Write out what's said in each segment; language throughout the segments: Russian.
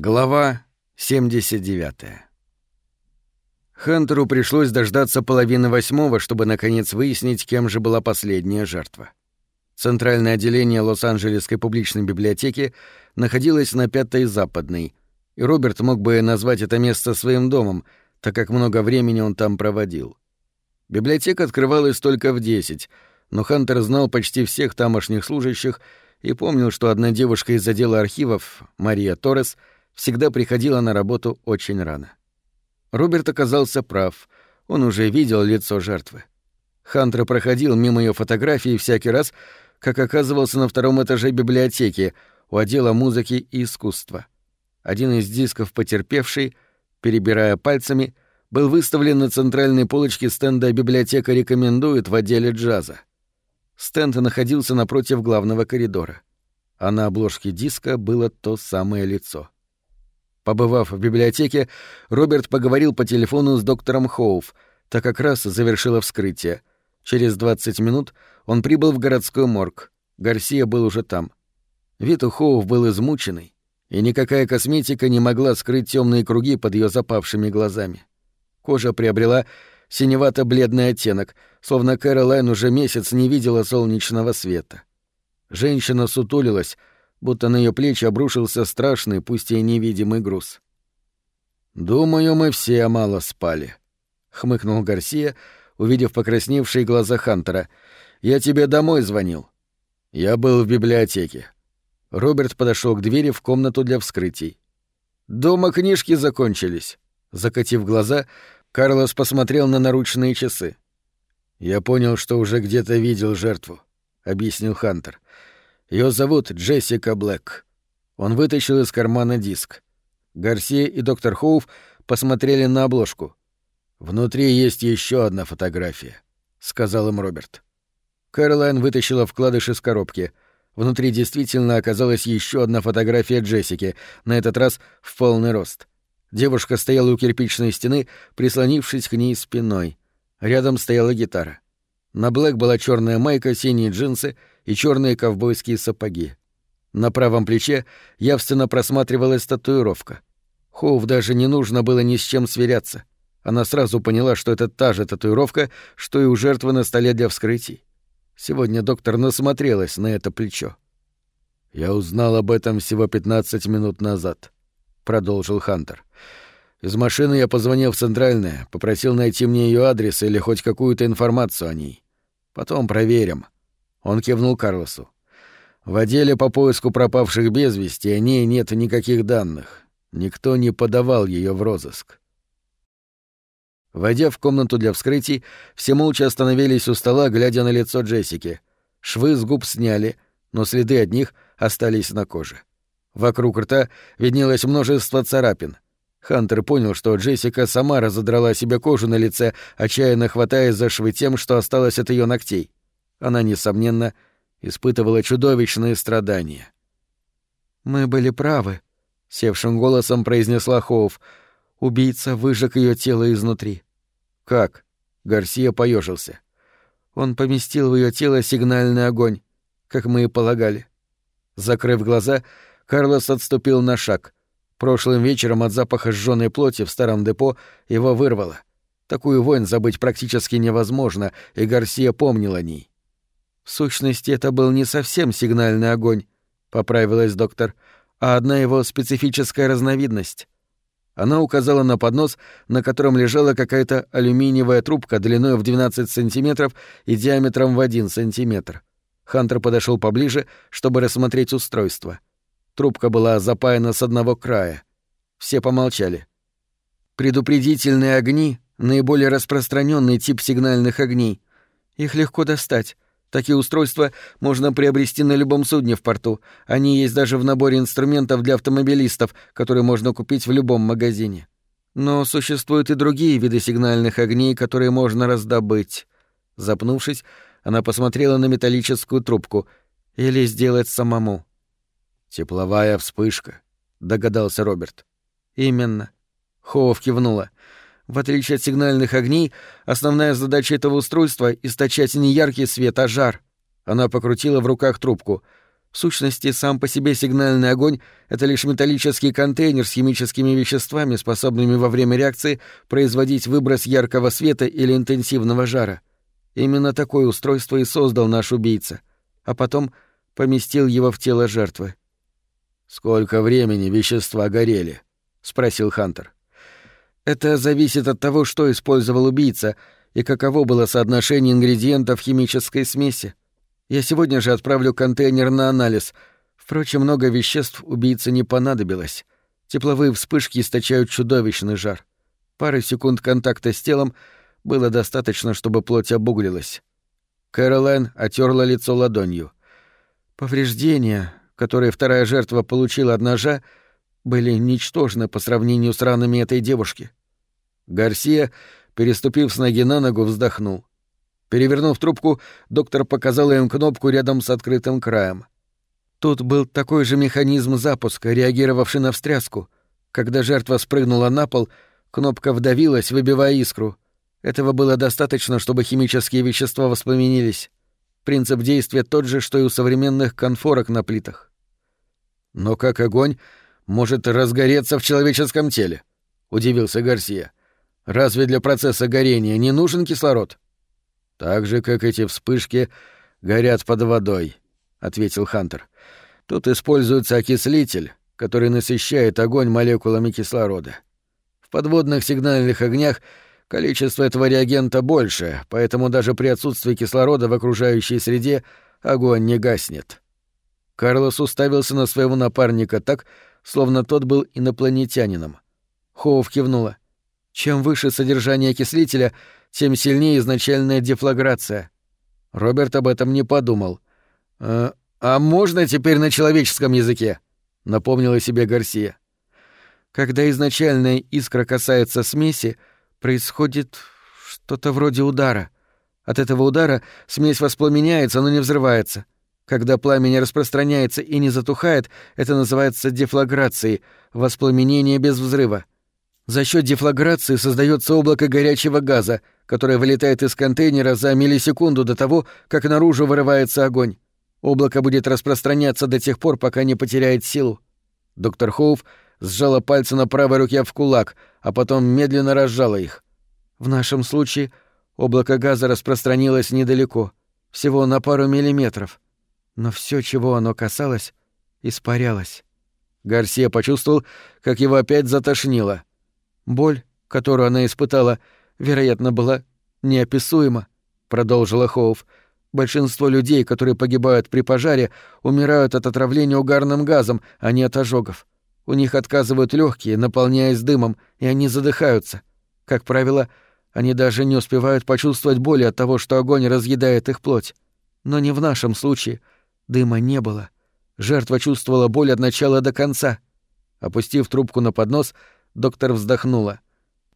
Глава 79 Хантеру пришлось дождаться половины восьмого, чтобы наконец выяснить, кем же была последняя жертва. Центральное отделение Лос-Анджелесской публичной библиотеки находилось на Пятой Западной, и Роберт мог бы назвать это место своим домом, так как много времени он там проводил. Библиотека открывалась только в десять, но Хантер знал почти всех тамошних служащих и помнил, что одна девушка из отдела архивов, Мария Торрес, всегда приходила на работу очень рано. Роберт оказался прав, он уже видел лицо жертвы. Хантер проходил мимо ее фотографии всякий раз, как оказывался на втором этаже библиотеки у отдела музыки и искусства. Один из дисков потерпевший, перебирая пальцами, был выставлен на центральной полочке стенда «Библиотека рекомендует» в отделе джаза. Стенд находился напротив главного коридора, а на обложке диска было то самое лицо. Побывав в библиотеке, Роберт поговорил по телефону с доктором Хоуф, так как раз завершило вскрытие. Через 20 минут он прибыл в городской морг. Гарсия был уже там. Вид у Хоуф был измученный, и никакая косметика не могла скрыть темные круги под ее запавшими глазами. Кожа приобрела синевато-бледный оттенок, словно Кэролайн уже месяц не видела солнечного света. Женщина сутулилась, будто на ее плечи обрушился страшный, пусть и невидимый груз. «Думаю, мы все мало спали», — хмыкнул Гарсия, увидев покрасневшие глаза Хантера. «Я тебе домой звонил». «Я был в библиотеке». Роберт подошел к двери в комнату для вскрытий. «Дома книжки закончились». Закатив глаза, Карлос посмотрел на наручные часы. «Я понял, что уже где-то видел жертву», — объяснил Хантер. Ее зовут Джессика Блэк». Он вытащил из кармана диск. Гарсия и доктор Хоуф посмотрели на обложку. «Внутри есть еще одна фотография», — сказал им Роберт. Кэролайн вытащила вкладыш из коробки. Внутри действительно оказалась еще одна фотография Джессики, на этот раз в полный рост. Девушка стояла у кирпичной стены, прислонившись к ней спиной. Рядом стояла гитара. На Блэк была черная майка, синие джинсы и черные ковбойские сапоги. На правом плече явственно просматривалась татуировка. Хоув даже не нужно было ни с чем сверяться. Она сразу поняла, что это та же татуировка, что и у жертвы на столе для вскрытий. Сегодня доктор насмотрелась на это плечо. «Я узнал об этом всего 15 минут назад», — продолжил Хантер. «Из машины я позвонил в Центральное, попросил найти мне ее адрес или хоть какую-то информацию о ней. Потом проверим». Он кивнул Карлосу. В отделе по поиску пропавших без вести о ней нет никаких данных. Никто не подавал ее в розыск. Войдя в комнату для вскрытий, все молча остановились у стола, глядя на лицо Джессики. Швы с губ сняли, но следы от них остались на коже. Вокруг рта виднелось множество царапин. Хантер понял, что Джессика сама разодрала себе кожу на лице, отчаянно хватаясь за швы тем, что осталось от ее ногтей. Она, несомненно, испытывала чудовищные страдания. «Мы были правы», — севшим голосом произнесла Хоуф. «Убийца выжег ее тело изнутри». «Как?» — Гарсия поежился. «Он поместил в ее тело сигнальный огонь, как мы и полагали». Закрыв глаза, Карлос отступил на шаг. Прошлым вечером от запаха сжёной плоти в старом депо его вырвало. Такую вонь забыть практически невозможно, и Гарсия помнил о ней. В сущности, это был не совсем сигнальный огонь, поправилась доктор, а одна его специфическая разновидность. Она указала на поднос, на котором лежала какая-то алюминиевая трубка длиной в 12 сантиметров и диаметром в 1 сантиметр. Хантер подошел поближе, чтобы рассмотреть устройство. Трубка была запаяна с одного края. Все помолчали. Предупредительные огни — наиболее распространенный тип сигнальных огней. Их легко достать. Такие устройства можно приобрести на любом судне в порту. Они есть даже в наборе инструментов для автомобилистов, которые можно купить в любом магазине. Но существуют и другие виды сигнальных огней, которые можно раздобыть. Запнувшись, она посмотрела на металлическую трубку. Или сделать самому. «Тепловая вспышка», — догадался Роберт. «Именно». Хоув кивнула. В отличие от сигнальных огней, основная задача этого устройства — источать не яркий свет, а жар. Она покрутила в руках трубку. В сущности, сам по себе сигнальный огонь — это лишь металлический контейнер с химическими веществами, способными во время реакции производить выброс яркого света или интенсивного жара. Именно такое устройство и создал наш убийца, а потом поместил его в тело жертвы. «Сколько времени вещества горели?» — спросил Хантер. «Это зависит от того, что использовал убийца и каково было соотношение ингредиентов химической смеси. Я сегодня же отправлю контейнер на анализ. Впрочем, много веществ убийце не понадобилось. Тепловые вспышки источают чудовищный жар. Пары секунд контакта с телом было достаточно, чтобы плоть обуглилась. Кэролайн отерла лицо ладонью. Повреждения, которые вторая жертва получила от ножа, были ничтожны по сравнению с ранами этой девушки. Гарсия, переступив с ноги на ногу, вздохнул. Перевернув трубку, доктор показал им кнопку рядом с открытым краем. Тут был такой же механизм запуска, реагировавший на встряску. Когда жертва спрыгнула на пол, кнопка вдавилась, выбивая искру. Этого было достаточно, чтобы химические вещества воспламенились. Принцип действия тот же, что и у современных конфорок на плитах. «Но как огонь может разгореться в человеческом теле?» — удивился Гарсия. «Разве для процесса горения не нужен кислород?» «Так же, как эти вспышки горят под водой», — ответил Хантер. «Тут используется окислитель, который насыщает огонь молекулами кислорода. В подводных сигнальных огнях количество этого реагента больше, поэтому даже при отсутствии кислорода в окружающей среде огонь не гаснет». Карлос уставился на своего напарника так, словно тот был инопланетянином. Хоув кивнула. Чем выше содержание окислителя, тем сильнее изначальная дефлаграция. Роберт об этом не подумал. «А, а можно теперь на человеческом языке?» — напомнила себе Гарсия. Когда изначальная искра касается смеси, происходит что-то вроде удара. От этого удара смесь воспламеняется, но не взрывается. Когда пламя не распространяется и не затухает, это называется дефлаграцией, воспламенение без взрыва. За счет дефлаграции создается облако горячего газа, которое вылетает из контейнера за миллисекунду до того, как наружу вырывается огонь. Облако будет распространяться до тех пор, пока не потеряет силу. Доктор Хоув сжала пальцы на правой руке в кулак, а потом медленно разжала их. В нашем случае облако газа распространилось недалеко, всего на пару миллиметров. Но все, чего оно касалось, испарялось. Гарсия почувствовал, как его опять затошнило. Боль, которую она испытала, вероятно, была неописуема, продолжила Хоув. Большинство людей, которые погибают при пожаре, умирают от отравления угарным газом, а не от ожогов. У них отказывают легкие, наполняясь дымом, и они задыхаются. Как правило, они даже не успевают почувствовать боли от того, что огонь разъедает их плоть. Но не в нашем случае. Дыма не было. Жертва чувствовала боль от начала до конца. Опустив трубку на поднос, Доктор вздохнула.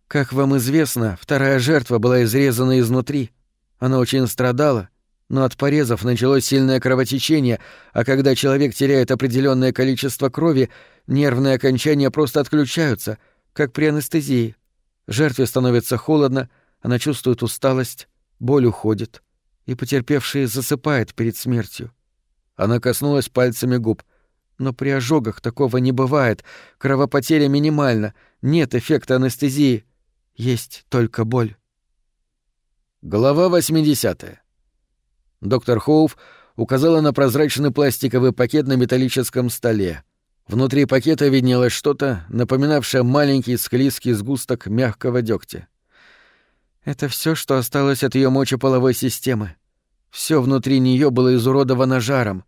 «Как вам известно, вторая жертва была изрезана изнутри. Она очень страдала, но от порезов началось сильное кровотечение, а когда человек теряет определенное количество крови, нервные окончания просто отключаются, как при анестезии. Жертве становится холодно, она чувствует усталость, боль уходит, и потерпевший засыпает перед смертью. Она коснулась пальцами губ. Но при ожогах такого не бывает, кровопотеря минимальна, нет эффекта анестезии, есть только боль. Глава 80. Доктор Хоув указала на прозрачный пластиковый пакет на металлическом столе. Внутри пакета виднелось что-то, напоминавшее маленький склизкий сгусток мягкого дегтя. Это все, что осталось от ее мочеполовой системы. Все внутри нее было изуродовано жаром.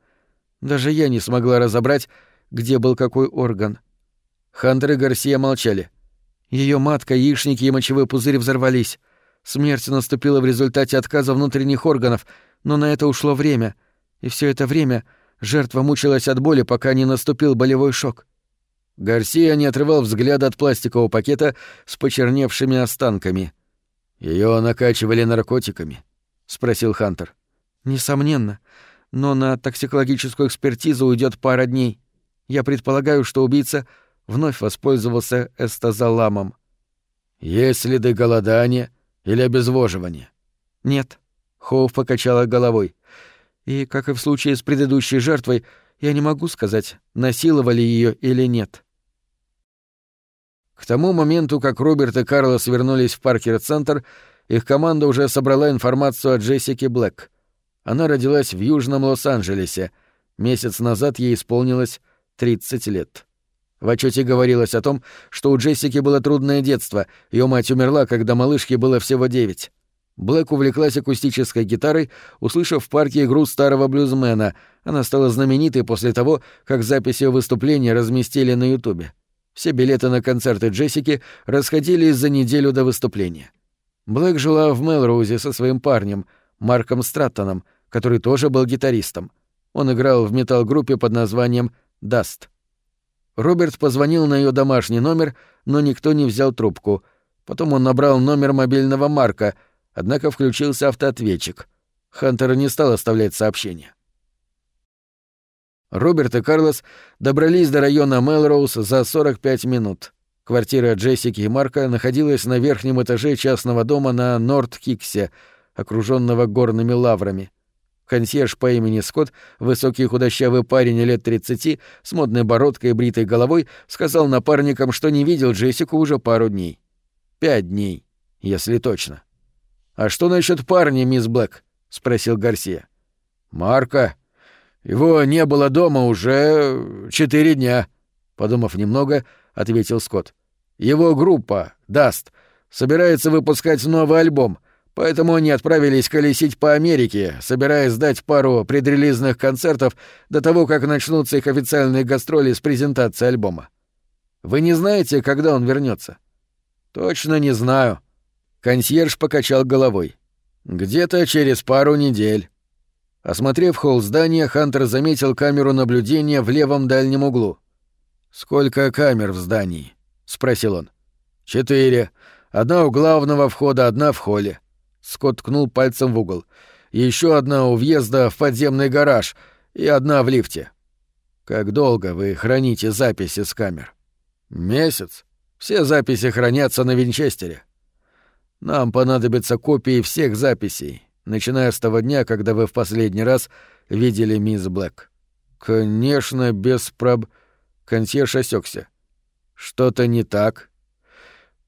Даже я не смогла разобрать, где был какой орган. Хантер и Гарсия молчали. Ее матка, яичники и мочевой пузырь взорвались. Смерть наступила в результате отказа внутренних органов, но на это ушло время. И все это время жертва мучилась от боли, пока не наступил болевой шок. Гарсия не отрывал взгляда от пластикового пакета с почерневшими останками. Ее накачивали наркотиками?» — спросил Хантер. «Несомненно но на токсикологическую экспертизу уйдет пара дней. Я предполагаю, что убийца вновь воспользовался эстазоламом. Есть следы голодания или обезвоживания? Нет. Хоув покачала головой. И, как и в случае с предыдущей жертвой, Я не могу сказать, насиловали ее или нет. К тому моменту, как Роберт и Карлос вернулись в Паркер-центр, их команда уже собрала информацию о Джессике Блэк. Она родилась в Южном Лос-Анджелесе. Месяц назад ей исполнилось 30 лет. В отчете говорилось о том, что у Джессики было трудное детство, ее мать умерла, когда малышке было всего девять. Блэк увлеклась акустической гитарой, услышав в парке игру старого блюзмена. Она стала знаменитой после того, как записи выступления разместили на Ютубе. Все билеты на концерты Джессики расходились за неделю до выступления. Блэк жила в Мелроузе со своим парнем, Марком Страттоном, который тоже был гитаристом. Он играл в метал-группе под названием «Dust». Роберт позвонил на ее домашний номер, но никто не взял трубку. Потом он набрал номер мобильного Марка, однако включился автоответчик. Хантер не стал оставлять сообщения. Роберт и Карлос добрались до района Мелроуз за 45 минут. Квартира Джессики и Марка находилась на верхнем этаже частного дома на Норт-Киксе, окруженного горными лаврами. Консьерж по имени Скотт, высокий худощавый парень лет 30, с модной бородкой и бритой головой, сказал напарникам, что не видел Джессику уже пару дней. Пять дней, если точно. «А что насчет парня, мисс Блэк?» — спросил Гарсия. «Марка. Его не было дома уже четыре дня», — подумав немного, ответил Скотт. «Его группа, Dust, собирается выпускать новый альбом, Поэтому они отправились колесить по Америке, собираясь сдать пару предрелизных концертов до того, как начнутся их официальные гастроли с презентацией альбома. Вы не знаете, когда он вернется? Точно не знаю. Консьерж покачал головой. Где-то через пару недель. Осмотрев холл здания, Хантер заметил камеру наблюдения в левом дальнем углу. «Сколько камер в здании?» — спросил он. «Четыре. Одна у главного входа, одна в холле. Скотт ткнул пальцем в угол. Еще одна у въезда в подземный гараж и одна в лифте. Как долго вы храните записи с камер? Месяц. Все записи хранятся на винчестере. Нам понадобятся копии всех записей, начиная с того дня, когда вы в последний раз видели мисс Блэк. Конечно, без проб... Консьерж осекся. Что-то не так?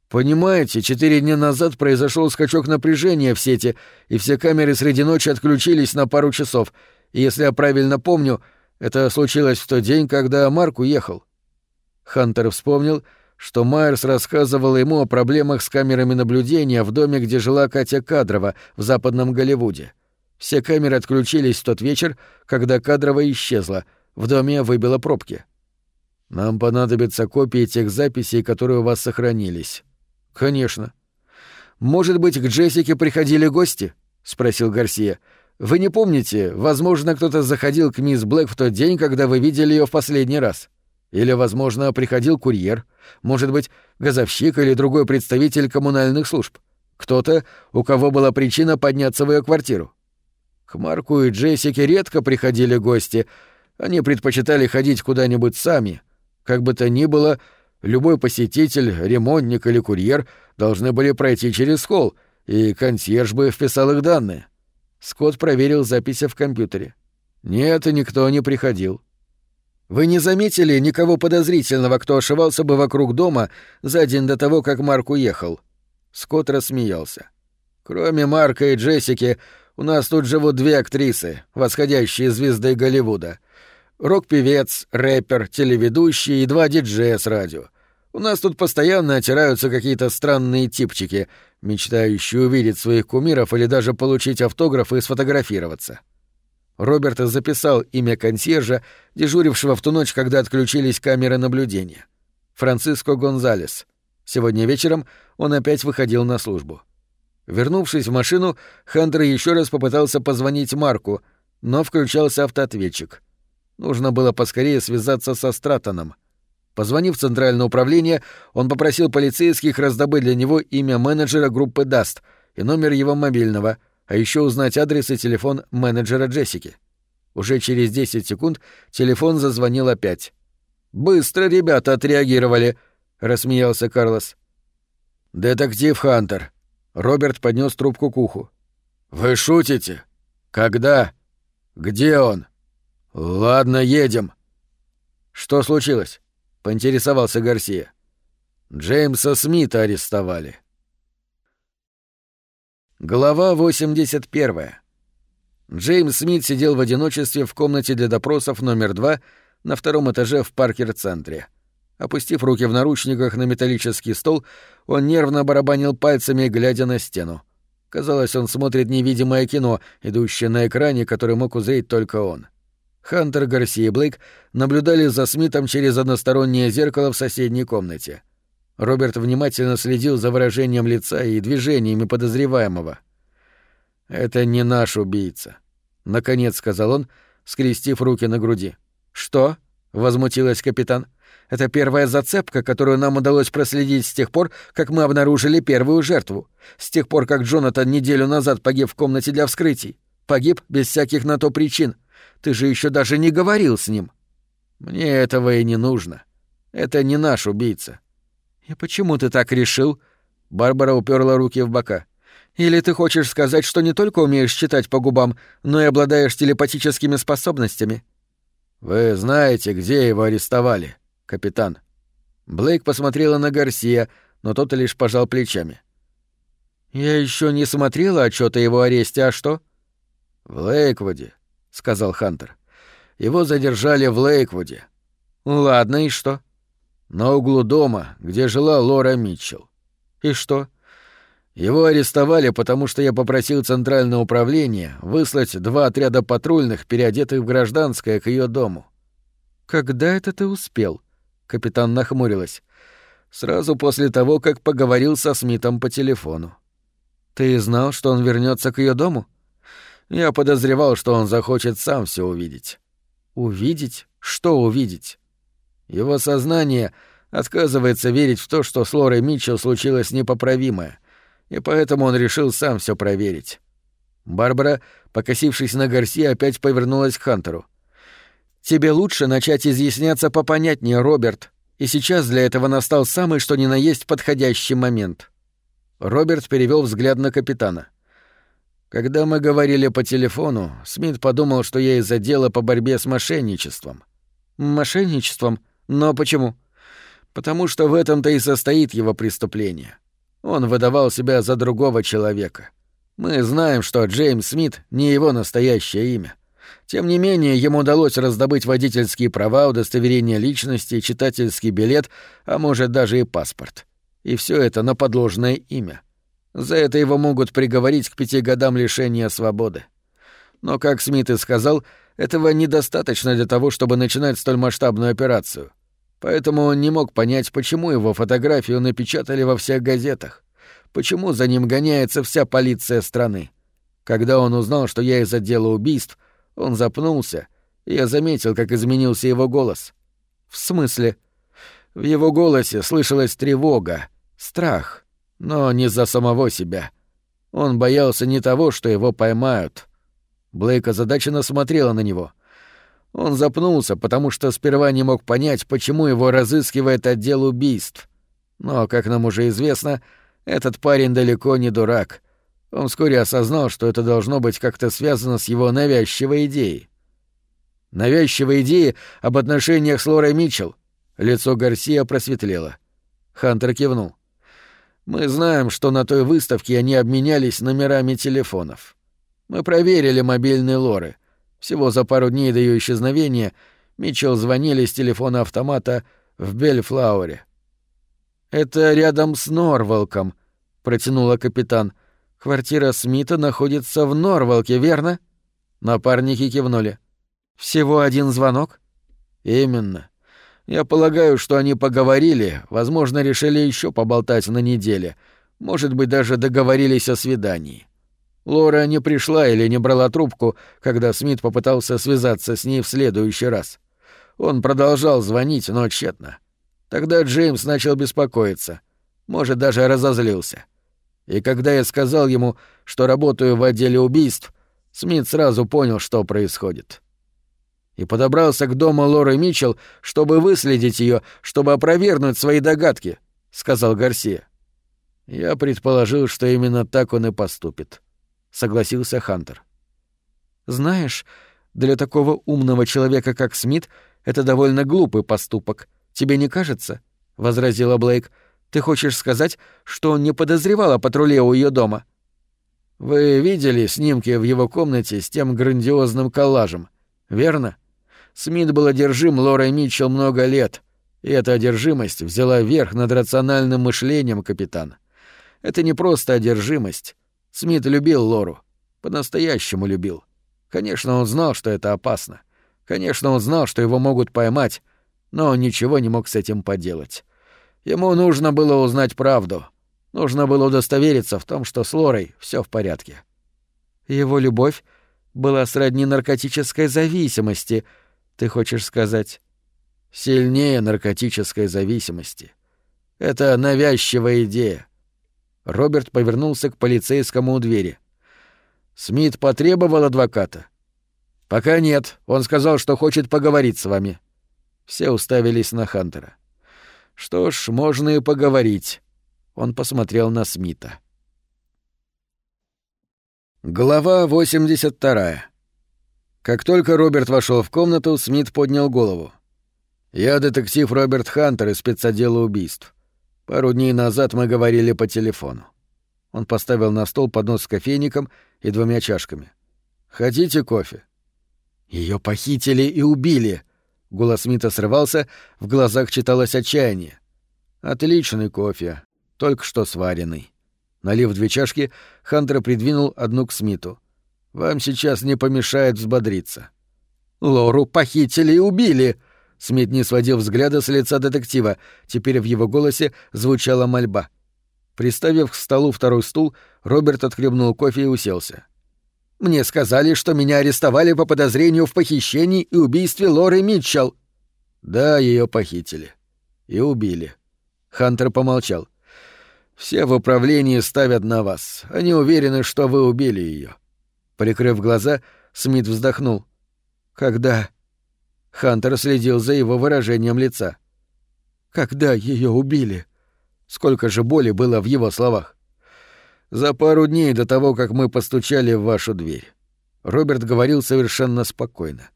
Понимаете, четыре дня назад произошел скачок напряжения в сети, и все камеры среди ночи отключились на пару часов. И если я правильно помню, это случилось в тот день, когда Марк уехал. Хантер вспомнил, что Майерс рассказывал ему о проблемах с камерами наблюдения в доме, где жила Катя Кадрова в западном Голливуде. Все камеры отключились в тот вечер, когда Кадрова исчезла, в доме выбило пробки. Нам понадобятся копии тех записей, которые у вас сохранились. «Конечно». «Может быть, к Джессике приходили гости?» — спросил Гарсия. «Вы не помните, возможно, кто-то заходил к мисс Блэк в тот день, когда вы видели ее в последний раз? Или, возможно, приходил курьер? Может быть, газовщик или другой представитель коммунальных служб? Кто-то, у кого была причина подняться в ее квартиру?» К Марку и Джессике редко приходили гости. Они предпочитали ходить куда-нибудь сами. Как бы то ни было, Любой посетитель, ремонтник или курьер должны были пройти через холл, и консьерж бы вписал их данные. Скотт проверил записи в компьютере. Нет, никто не приходил. Вы не заметили никого подозрительного, кто ошивался бы вокруг дома за день до того, как Марк уехал? Скотт рассмеялся. Кроме Марка и Джессики, у нас тут живут две актрисы, восходящие звезды Голливуда. Рок-певец, рэпер, телеведущий и два диджея с радио. У нас тут постоянно отираются какие-то странные типчики, мечтающие увидеть своих кумиров или даже получить автограф и сфотографироваться. Роберт записал имя консьержа, дежурившего в ту ночь, когда отключились камеры наблюдения. Франциско Гонзалес. Сегодня вечером он опять выходил на службу. Вернувшись в машину, Хантер еще раз попытался позвонить Марку, но включался автоответчик. Нужно было поскорее связаться со Стратоном. Позвонив в центральное управление, он попросил полицейских раздобыть для него имя менеджера группы «Даст» и номер его мобильного, а еще узнать адрес и телефон менеджера Джессики. Уже через 10 секунд телефон зазвонил опять. «Быстро ребята отреагировали», — рассмеялся Карлос. «Детектив Хантер». Роберт поднес трубку к уху. «Вы шутите? Когда? Где он?» «Ладно, едем». «Что случилось?» — поинтересовался Гарсия. «Джеймса Смита арестовали». Глава 81. Джеймс Смит сидел в одиночестве в комнате для допросов номер два на втором этаже в Паркер-центре. Опустив руки в наручниках на металлический стол, он нервно барабанил пальцами, глядя на стену. Казалось, он смотрит невидимое кино, идущее на экране, который мог узреть только он. Хантер, Гарси и Блейк наблюдали за Смитом через одностороннее зеркало в соседней комнате. Роберт внимательно следил за выражением лица и движениями подозреваемого. «Это не наш убийца», — наконец сказал он, скрестив руки на груди. «Что?» — возмутилась капитан. Это первая зацепка, которую нам удалось проследить с тех пор, как мы обнаружили первую жертву. С тех пор, как Джонатан неделю назад погиб в комнате для вскрытий. Погиб без всяких на то причин. Ты же еще даже не говорил с ним. Мне этого и не нужно. Это не наш убийца. И почему ты так решил? Барбара уперла руки в бока. Или ты хочешь сказать, что не только умеешь читать по губам, но и обладаешь телепатическими способностями? Вы знаете, где его арестовали? капитан. Блейк посмотрела на Гарсия, но тот лишь пожал плечами. «Я еще не смотрела отчет о его аресте, а что?» «В Лейквуде», — сказал Хантер. «Его задержали в Лейквуде». «Ладно, и что?» «На углу дома, где жила Лора Митчелл». «И что?» Его арестовали, потому что я попросил Центральное управление выслать два отряда патрульных, переодетых в гражданское, к ее дому. «Когда это ты успел?» Капитан нахмурилась. Сразу после того, как поговорил со Смитом по телефону. Ты знал, что он вернется к ее дому? Я подозревал, что он захочет сам все увидеть. Увидеть? Что увидеть? Его сознание отказывается верить в то, что с Лорой Митчелл случилось непоправимое, и поэтому он решил сам все проверить. Барбара, покосившись на Гарси, опять повернулась к Хантеру. Тебе лучше начать изъясняться попонятнее, Роберт, и сейчас для этого настал самый что ни на есть подходящий момент. Роберт перевел взгляд на капитана. Когда мы говорили по телефону, Смит подумал, что я из отдела по борьбе с мошенничеством. Мошенничеством? Но почему? Потому что в этом-то и состоит его преступление. Он выдавал себя за другого человека. Мы знаем, что Джеймс Смит не его настоящее имя. Тем не менее, ему удалось раздобыть водительские права, удостоверение личности, читательский билет, а может даже и паспорт. И все это на подложное имя. За это его могут приговорить к пяти годам лишения свободы. Но, как Смит и сказал, этого недостаточно для того, чтобы начинать столь масштабную операцию. Поэтому он не мог понять, почему его фотографию напечатали во всех газетах, почему за ним гоняется вся полиция страны. Когда он узнал, что я из отдела убийств, он запнулся, и я заметил, как изменился его голос. «В смысле?» В его голосе слышалась тревога, страх, но не за самого себя. Он боялся не того, что его поймают. Блейк озадаченно смотрела на него. Он запнулся, потому что сперва не мог понять, почему его разыскивает отдел убийств. Но, как нам уже известно, этот парень далеко не дурак. Он вскоре осознал, что это должно быть как-то связано с его навязчивой идеей. Навязчивой идеей об отношениях с Лорой Митчелл. Лицо Гарсия просветлело. Хантер кивнул. Мы знаем, что на той выставке они обменялись номерами телефонов. Мы проверили мобильные Лоры. Всего за пару дней до ее исчезновения Митчелл звонили с телефона автомата в Бельфлауре. «Это рядом с Норвалком», — протянула капитан — Квартира Смита находится в Норвалке, верно? Напарники кивнули. Всего один звонок? Именно. Я полагаю, что они поговорили, возможно, решили еще поболтать на неделе. Может быть, даже договорились о свидании. Лора не пришла или не брала трубку, когда Смит попытался связаться с ней в следующий раз. Он продолжал звонить, но тщетно. Тогда Джеймс начал беспокоиться. Может, даже разозлился. — и когда я сказал ему, что работаю в отделе убийств, Смит сразу понял, что происходит. И подобрался к дому Лоры Митчелл, чтобы выследить ее, чтобы опровергнуть свои догадки, — сказал Гарсия. Я предположил, что именно так он и поступит, — согласился Хантер. Знаешь, Для такого умного человека, как Смит, это довольно глупый поступок. Тебе не кажется? — возразила Блейк. «Ты хочешь сказать, что он не подозревал о патруле у ее дома?» «Вы видели снимки в его комнате с тем грандиозным коллажем, верно? Смит был одержим Лорой Митчелл много лет, и эта одержимость взяла верх над рациональным мышлением, капитан. Это не просто одержимость. Смит любил Лору. По-настоящему любил. Конечно, он знал, что это опасно. Конечно, он знал, что его могут поймать, но он ничего не мог с этим поделать. Ему нужно было узнать правду. Нужно было удостовериться в том, что с Лорой все в порядке. Его любовь была сродни наркотической зависимости, ты хочешь сказать? Сильнее наркотической зависимости. Это навязчивая идея. Роберт повернулся к полицейскому у двери. Смит потребовал адвоката. Пока нет. Он сказал, что хочет поговорить с вами. Все уставились на Хантера. Что ж, можно и поговорить. Он посмотрел на Смита. Глава 82. Как только Роберт вошел в комнату, Смит поднял голову. «Я детектив Роберт Хантер из спецотдела убийств. Пару дней назад мы говорили по телефону». Он поставил на стол поднос с кофейником и двумя чашками. «Хотите кофе?» Ее похитили и убили», Голос Смита срывался, в глазах читалось отчаяние. «Отличный кофе, только что сваренный». Налив две чашки, Хантер придвинул одну к Смиту. «Вам сейчас не помешает взбодриться». «Лору похитили и убили!» Смит не сводил взгляда с лица детектива, теперь в его голосе звучала мольба. Приставив к столу второй стул, Роберт отхлебнул кофе и уселся. Мне сказали, что меня арестовали по подозрению в похищении и убийстве Лоры Митчелл. Да, ее похитили. И убили. Хантер помолчал. Все в управлении ставят на вас. Они уверены, что вы убили ее. Прикрыв глаза, Смит вздохнул. Когда? Хантер следил за его выражением лица. Когда ее убили? Сколько же боли было в его словах. За пару дней до того, как мы постучали в вашу дверь. Роберт говорил совершенно спокойно.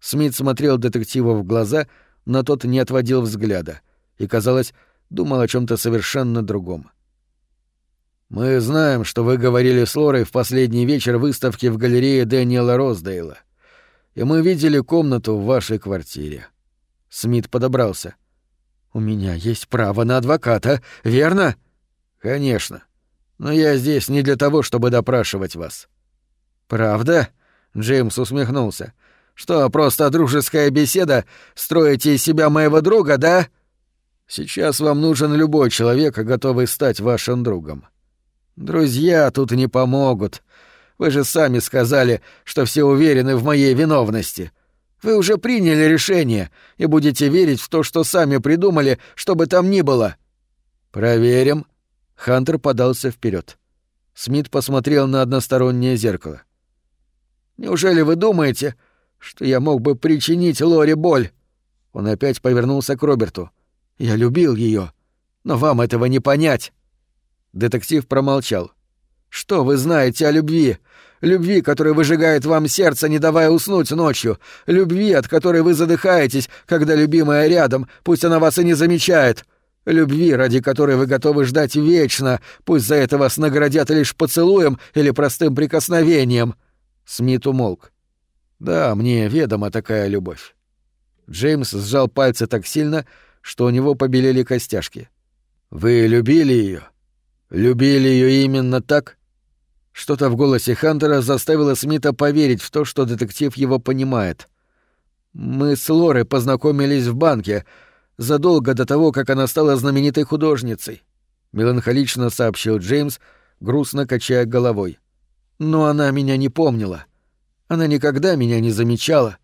Смит смотрел детективу в глаза, но тот не отводил взгляда и, казалось, думал о чем то совершенно другом. «Мы знаем, что вы говорили с Лорой в последний вечер выставки в галерее Дэниела Роздейла, и мы видели комнату в вашей квартире». Смит подобрался. «У меня есть право на адвоката, верно?» «Конечно. Но я здесь не для того, чтобы допрашивать вас». «Правда?» — Джеймс усмехнулся. «Что, просто дружеская беседа? Строите из себя моего друга, да?» «Сейчас вам нужен любой человек, готовый стать вашим другом. Друзья тут не помогут. Вы же сами сказали, что все уверены в моей виновности. Вы уже приняли решение и будете верить в то, что сами придумали, что бы там ни было». «Проверим», Хантер подался вперед. Смит посмотрел на одностороннее зеркало. «Неужели вы думаете, что я мог бы причинить Лоре боль?» Он опять повернулся к Роберту. «Я любил ее, но вам этого не понять». Детектив промолчал. «Что вы знаете о любви? Любви, которая выжигает вам сердце, не давая уснуть ночью. Любви, от которой вы задыхаетесь, когда любимая рядом, пусть она вас и не замечает. Любви, ради которой вы готовы ждать вечно, пусть за это вас наградят лишь поцелуем или простым прикосновением. Смит умолк. Да, мне ведома такая любовь. Джеймс сжал пальцы так сильно, что у него побелели костяшки. Вы любили ее? Любили ее именно так? Что-то в голосе Хантера заставило Смита поверить в то, что детектив его понимает. Мы с Лорой познакомились в банке — задолго до того, как она стала знаменитой художницей», — меланхолично сообщил Джеймс, грустно качая головой. «Но она меня не помнила. Она никогда меня не замечала.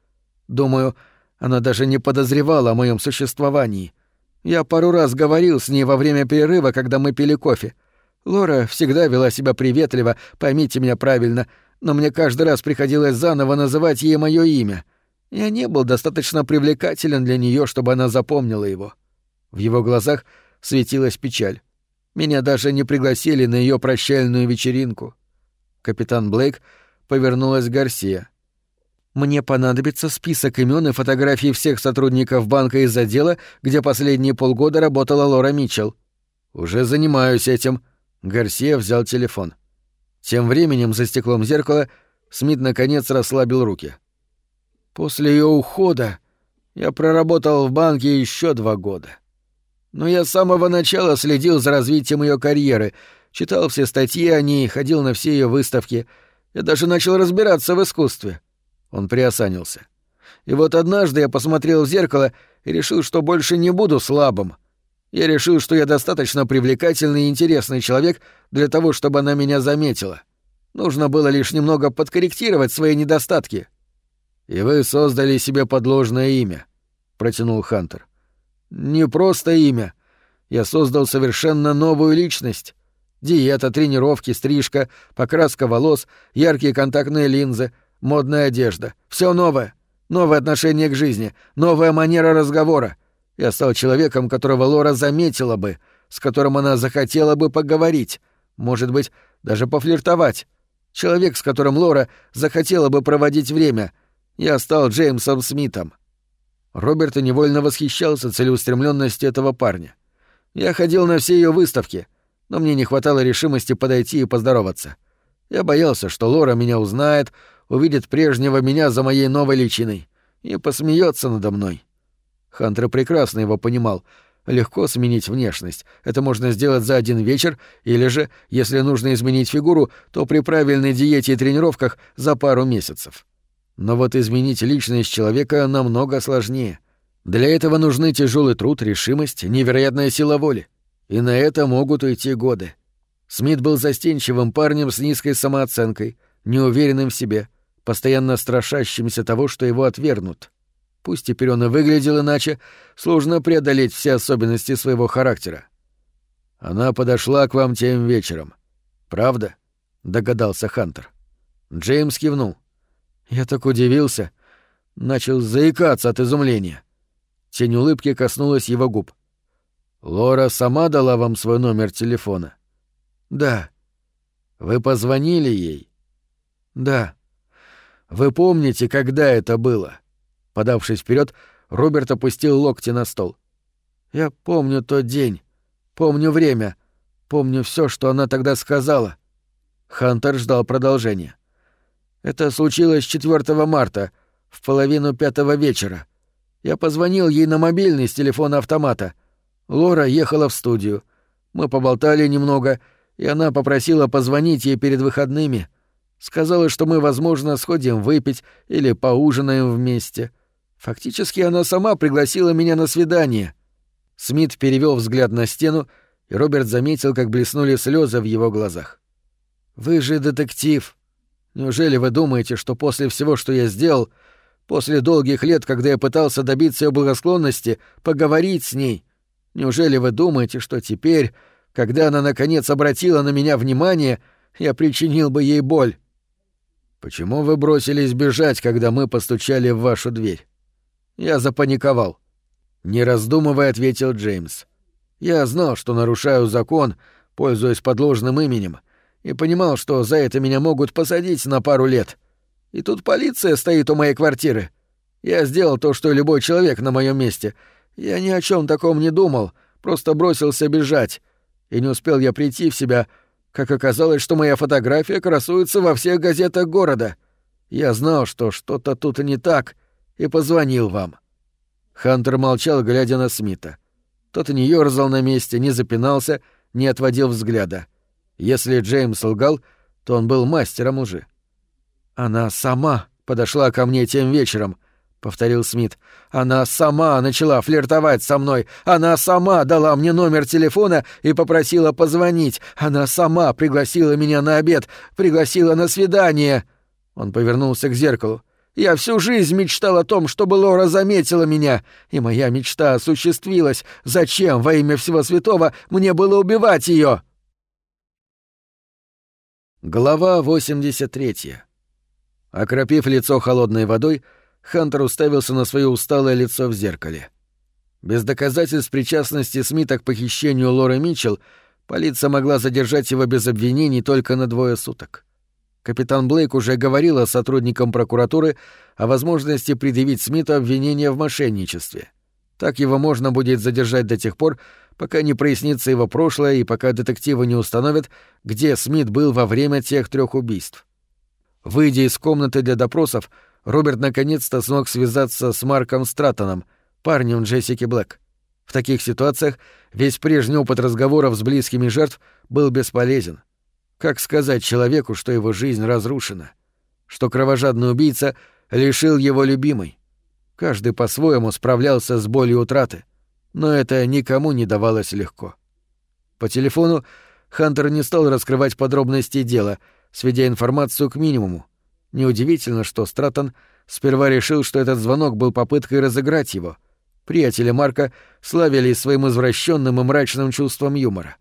Думаю, она даже не подозревала о моем существовании. Я пару раз говорил с ней во время перерыва, когда мы пили кофе. Лора всегда вела себя приветливо, поймите меня правильно, но мне каждый раз приходилось заново называть ей мое имя. Я не был достаточно привлекателен для нее, чтобы она запомнила его. В его глазах светилась печаль. Меня даже не пригласили на ее прощальную вечеринку. Капитан Блейк повернулась к Гарсия. Мне понадобится список имен и фотографий всех сотрудников банка из отдела, где последние полгода работала Лора Митчелл. Уже занимаюсь этим. Гарсия взял телефон. Тем временем за стеклом зеркала Смит наконец расслабил руки. После ее ухода я проработал в банке еще два года. Но я с самого начала следил за развитием ее карьеры, читал все статьи о ней, ходил на все ее выставки. Я даже начал разбираться в искусстве. Он приосанился. И вот однажды я посмотрел в зеркало и решил, что больше не буду слабым. Я решил, что я достаточно привлекательный и интересный человек для того, чтобы она меня заметила. Нужно было лишь немного подкорректировать свои недостатки. «И вы создали себе подложное имя», — протянул Хантер. «Не просто имя. Я создал совершенно новую личность. Диета, тренировки, стрижка, покраска волос, яркие контактные линзы, модная одежда. Все новое. Новое отношение к жизни, новая манера разговора. Я стал человеком, которого Лора заметила бы, с которым она захотела бы поговорить, может быть, даже пофлиртовать. Человек, с которым Лора захотела бы проводить время. Я стал Джеймсом Смитом. Роберт невольно восхищался целеустремленностью этого парня. Я ходил на все ее выставки, но мне не хватало решимости подойти и поздороваться. Я боялся, что Лора меня узнает, увидит прежнего меня за моей новой личиной и посмеется надо мной. Хантер прекрасно его понимал. Легко сменить внешность. Это можно сделать за один вечер, или же, если нужно изменить фигуру, то при правильной диете и тренировках за пару месяцев. Но вот изменить личность человека намного сложнее. Для этого нужны тяжелый труд, решимость, невероятная сила воли. И на это могут уйти годы. Смит был застенчивым парнем с низкой самооценкой, неуверенным в себе, постоянно страшащимся того, что его отвергнут. Пусть теперь он и выглядел иначе, сложно преодолеть все особенности своего характера. Она подошла к вам тем вечером. Правда? догадался Хантер. Джеймс кивнул. Я так удивился, начал заикаться от изумления. Тень улыбки коснулась его губ. Лора сама дала вам свой номер телефона. Да. Вы позвонили ей? Да. Вы помните, когда это было? Подавшись вперед, Роберт опустил локти на стол. «Я помню тот день. Помню время. Помню все, что она тогда сказала». Хантер ждал продолжения. «Это случилось 4 марта, в половину пятого вечера. Я позвонил ей на мобильный с телефона автомата. Лора ехала в студию. Мы поболтали немного, и она попросила позвонить ей перед выходными. Сказала, что мы, возможно, сходим выпить или поужинаем вместе». Фактически она сама пригласила меня на свидание. Смит перевел взгляд на стену, и Роберт заметил, как блеснули слезы в его глазах. Вы же детектив. Неужели вы думаете, что после всего, что я сделал, после долгих лет, когда я пытался добиться ее благосклонности, поговорить с ней, неужели вы думаете, что теперь, когда она наконец обратила на меня внимание, я причинил бы ей боль? Почему вы бросились бежать, когда мы постучали в вашу дверь? Я запаниковал. Не раздумывая, ответил Джеймс. Я знал, что нарушаю закон, пользуясь подложным именем, и понимал, что за это меня могут посадить на пару лет. И тут полиция стоит у моей квартиры. Я сделал то, что любой человек на моем месте. Я ни о чем таком не думал, просто бросился бежать. И не успел я прийти в себя, как оказалось, что моя фотография красуется во всех газетах города. Я знал, что что-то тут не так, и позвонил вам». Хантер молчал, глядя на Смита. Тот не ёрзал на месте, не запинался, не отводил взгляда. Если Джеймс лгал, то он был мастером лжи. «Она сама подошла ко мне тем вечером», — повторил Смит. «Она сама начала флиртовать со мной. Она сама дала мне номер телефона и попросила позвонить. Она сама пригласила меня на обед, пригласила на свидание». Он повернулся к зеркалу. Я всю жизнь мечтал о том, чтобы Лора заметила меня, и моя мечта осуществилась. Зачем во имя всего святого мне было убивать ее? Глава 83. Окропив лицо холодной водой, Хантер уставился на свое усталое лицо в зеркале. Без доказательств причастности Смита к похищению Лоры Митчелл полиция могла задержать его без обвинений только на двое суток. Капитан Блейк уже говорила сотрудникам прокуратуры о возможности предъявить Смиту обвинение в мошенничестве. Так его можно будет задержать до тех пор, пока не прояснится его прошлое и пока детективы не установят, где Смит был во время тех трех убийств. Выйдя из комнаты для допросов, Роберт наконец-то смог связаться с Марком Стратоном, парнем Джессики Блэк. В таких ситуациях весь прежний опыт разговоров с близкими жертв был бесполезен. Как сказать человеку, что его жизнь разрушена? Что кровожадный убийца лишил его любимой? Каждый по-своему справлялся с болью утраты, но это никому не давалось легко. По телефону Хантер не стал раскрывать подробности дела, сведя информацию к минимуму. Неудивительно, что Стратон сперва решил, что этот звонок был попыткой разыграть его. Приятели Марка славились своим извращенным и мрачным чувством юмора.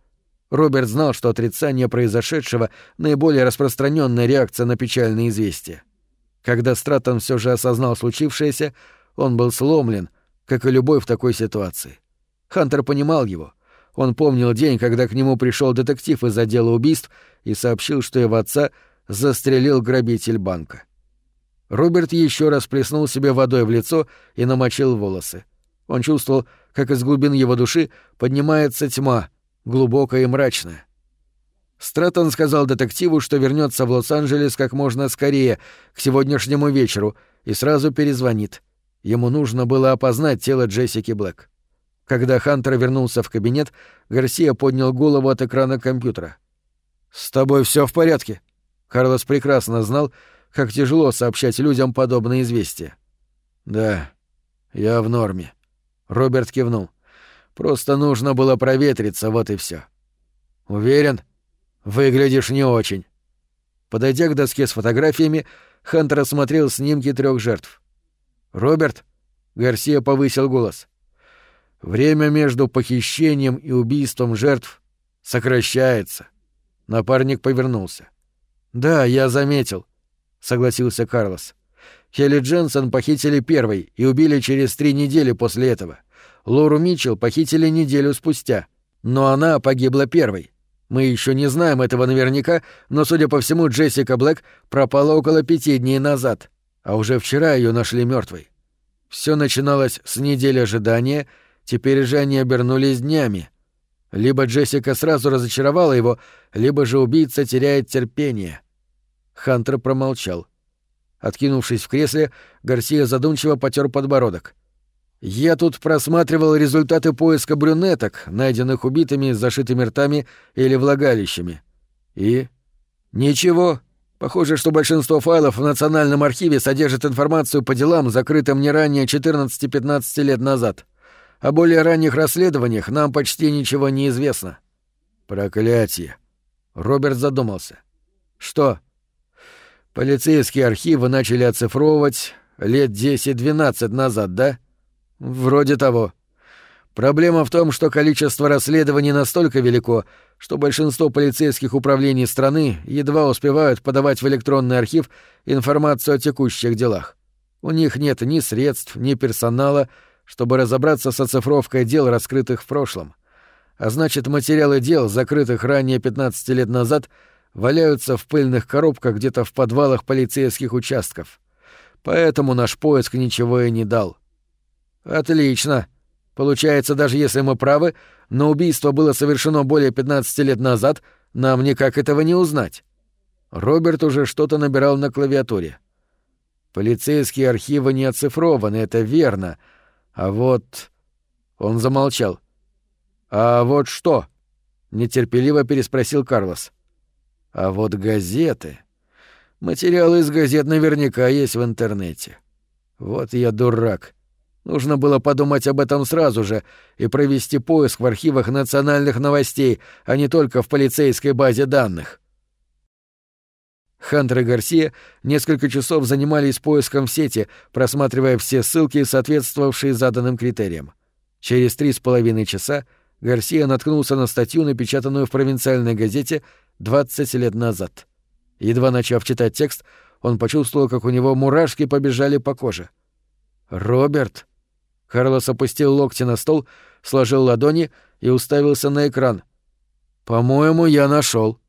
Роберт знал, что отрицание произошедшего — наиболее распространенная реакция на печальные известия. Когда Стратон все же осознал случившееся, он был сломлен, как и любой в такой ситуации. Хантер понимал его. Он помнил день, когда к нему пришел детектив из отдела убийств и сообщил, что его отца застрелил грабитель банка. Роберт еще раз плеснул себе водой в лицо и намочил волосы. Он чувствовал, как из глубин его души поднимается тьма — глубокое и мрачное. Стратон сказал детективу, что вернется в Лос-Анджелес как можно скорее, к сегодняшнему вечеру, и сразу перезвонит. Ему нужно было опознать тело Джессики Блэк. Когда Хантер вернулся в кабинет, Гарсия поднял голову от экрана компьютера. «С тобой все в порядке?» Карлос прекрасно знал, как тяжело сообщать людям подобные известия. «Да, я в норме». Роберт кивнул. Просто нужно было проветриться, вот и все. Уверен? Выглядишь не очень. Подойдя к доске с фотографиями, Хантер осмотрел снимки трех жертв. «Роберт?» — Гарсия повысил голос. «Время между похищением и убийством жертв сокращается». Напарник повернулся. «Да, я заметил», — согласился Карлос. Хелли Дженсон похитили первой и убили через три недели после этого. Лору Митчелл похитили неделю спустя, но она погибла первой. Мы еще не знаем этого наверняка, но, судя по всему, Джессика Блэк пропала около пяти дней назад, а уже вчера ее нашли мертвой. Все начиналось с недели ожидания, теперь же они обернулись днями. Либо Джессика сразу разочаровала его, либо же убийца теряет терпение. Хантер промолчал. Откинувшись в кресле, Гарсия задумчиво потер подбородок. Я тут просматривал результаты поиска брюнеток, найденных убитыми зашитыми ртами или влагалищами. И... Ничего. Похоже, что большинство файлов в Национальном архиве содержит информацию по делам, закрытым не ранее 14-15 лет назад. О более ранних расследованиях нам почти ничего не известно. Проклятие. Роберт задумался. Что? Полицейские архивы начали оцифровывать лет 10-12 назад, да? — Вроде того. Проблема в том, что количество расследований настолько велико, что большинство полицейских управлений страны едва успевают подавать в электронный архив информацию о текущих делах. У них нет ни средств, ни персонала, чтобы разобраться с оцифровкой дел, раскрытых в прошлом. А значит, материалы дел, закрытых ранее 15 лет назад, валяются в пыльных коробках где-то в подвалах полицейских участков. Поэтому наш поиск ничего и не дал. Отлично. Получается, даже если мы правы, но убийство было совершено более 15 лет назад, нам никак этого не узнать. Роберт уже что-то набирал на клавиатуре. Полицейские архивы не оцифрованы, это верно. А вот... Он замолчал. «А вот что?» — нетерпеливо переспросил Карлос. «А вот газеты. Материалы из газет наверняка есть в интернете. Вот я дурак. Нужно было подумать об этом сразу же и провести поиск в архивах национальных новостей, а не только в полицейской базе данных. Хантер и Гарсия несколько часов занимались поиском в сети, просматривая все ссылки, соответствовавшие заданным критериям. Через три с половиной часа Гарсия наткнулся на статью, напечатанную в провинциальной газете 20 лет назад. Едва начав читать текст, он почувствовал, как у него мурашки побежали по коже. «Роберт», Карлос опустил локти на стол, сложил ладони и уставился на экран. «По-моему, я нашел.